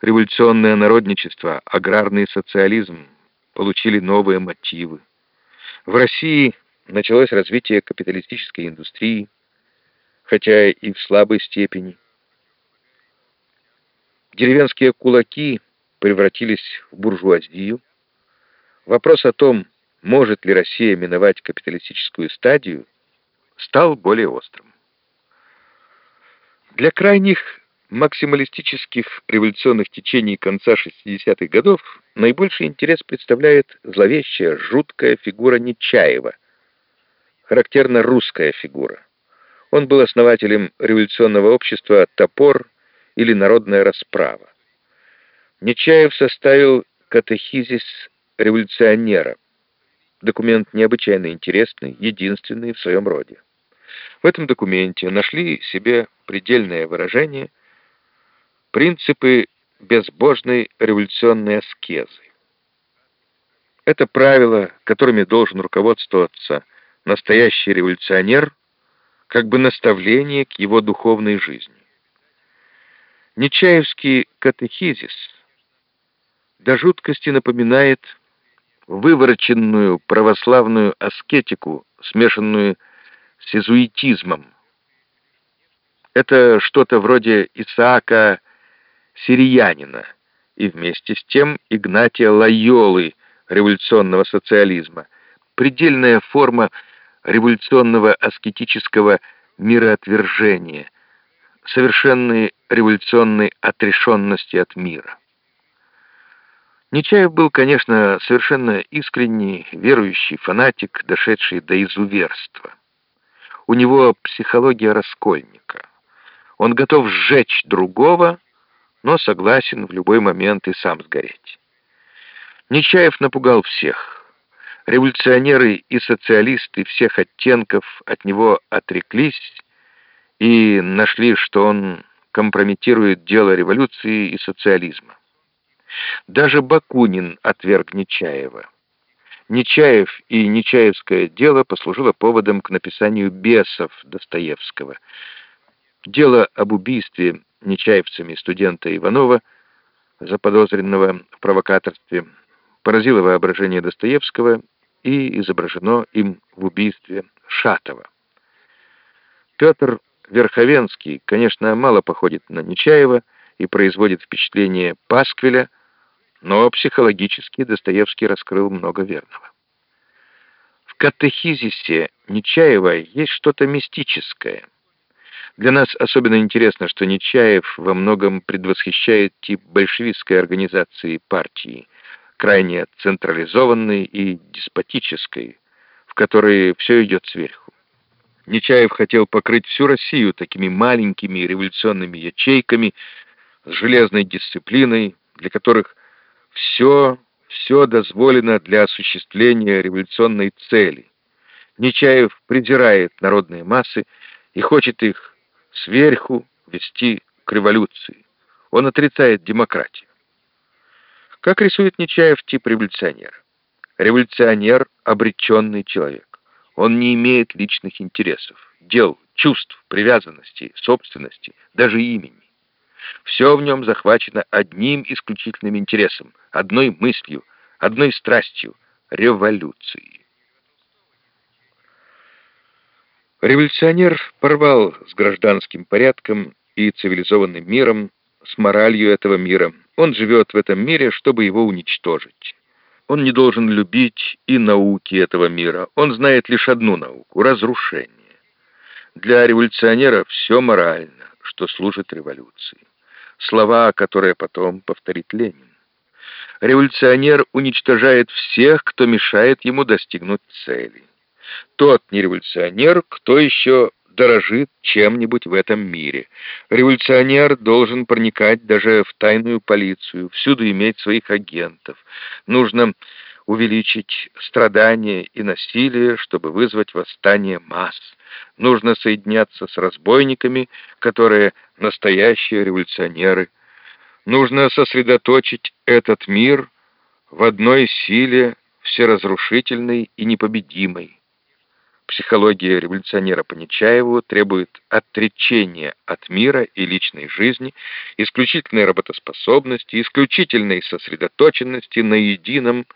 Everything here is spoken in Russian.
революционное народничество, аграрный социализм получили новые мотивы. В России началось развитие капиталистической индустрии, хотя и в слабой степени. Деревенские кулаки превратились в буржуазию. Вопрос о том, может ли Россия миновать капиталистическую стадию, стал более острым. Для крайних максималистических революционных течений конца 60-х годов наибольший интерес представляет зловещая, жуткая фигура Нечаева, характерно русская фигура. Он был основателем революционного общества «Топор» или «Народная расправа». Нечаев составил катехизис революционера, документ необычайно интересный, единственный в своем роде. В этом документе нашли себе предельное выражение принципы безбожной революционной аскезы. Это правила, которыми должен руководствоваться настоящий революционер, как бы наставление к его духовной жизни. Нечаевский катехизис до жуткости напоминает вывороченную православную аскетику, смешанную с иезуитизмом. Это что-то вроде Исаака Сириянина и вместе с тем Игнатия Лайолы революционного социализма, предельная форма революционного аскетического мироотвержения, совершенной революционной отрешенности от мира. Нечаев был, конечно, совершенно искренний, верующий фанатик, дошедший до изуверства. У него психология раскольника. Он готов сжечь другого, но согласен в любой момент и сам сгореть. Нечаев напугал всех. Революционеры и социалисты всех оттенков от него отреклись и нашли, что он компрометирует дело революции и социализма. Даже Бакунин отверг Нечаева. Нечаев и Нечаевское дело послужило поводом к написанию «Бесов» Достоевского. Дело об убийстве нечаевцами студента Иванова, заподозренного в провокаторстве, поразило воображение Достоевского и изображено им в убийстве Шатова. Петр Верховенский, конечно, мало походит на Нечаева и производит впечатление Пасквиля, но психологически Достоевский раскрыл много верного. В катехизисе Нечаева есть что-то мистическое. Для нас особенно интересно, что Нечаев во многом предвосхищает тип большевистской организации партии, крайне централизованной и деспотической, в которой все идет сверху. Нечаев хотел покрыть всю Россию такими маленькими революционными ячейками с железной дисциплиной, для которых все, все дозволено для осуществления революционной цели. Нечаев презирает народные массы и хочет их сверху вести к революции. Он отрицает демократию. Как рисует Нечаев тип революционера? Революционер — обреченный человек. Он не имеет личных интересов, дел, чувств, привязанностей, собственности, даже имени. Все в нем захвачено одним исключительным интересом, одной мыслью, одной страстью — революцией. Революционер порвал с гражданским порядком и цивилизованным миром, с моралью этого мира. Он живет в этом мире, чтобы его уничтожить. Он не должен любить и науки этого мира. Он знает лишь одну науку — разрушение. Для революционера все морально, что служит революции слова, которые потом повторит Ленин. Революционер уничтожает всех, кто мешает ему достигнуть цели. Тот не революционер, кто еще дорожит чем-нибудь в этом мире. Революционер должен проникать даже в тайную полицию, всюду иметь своих агентов. Нужно увеличить страдания и насилие, чтобы вызвать восстание масс. Нужно соединяться с разбойниками, которые настоящие революционеры. Нужно сосредоточить этот мир в одной силе всеразрушительной и непобедимой. Психология революционера по требует отречения от мира и личной жизни, исключительной работоспособности, исключительной сосредоточенности на едином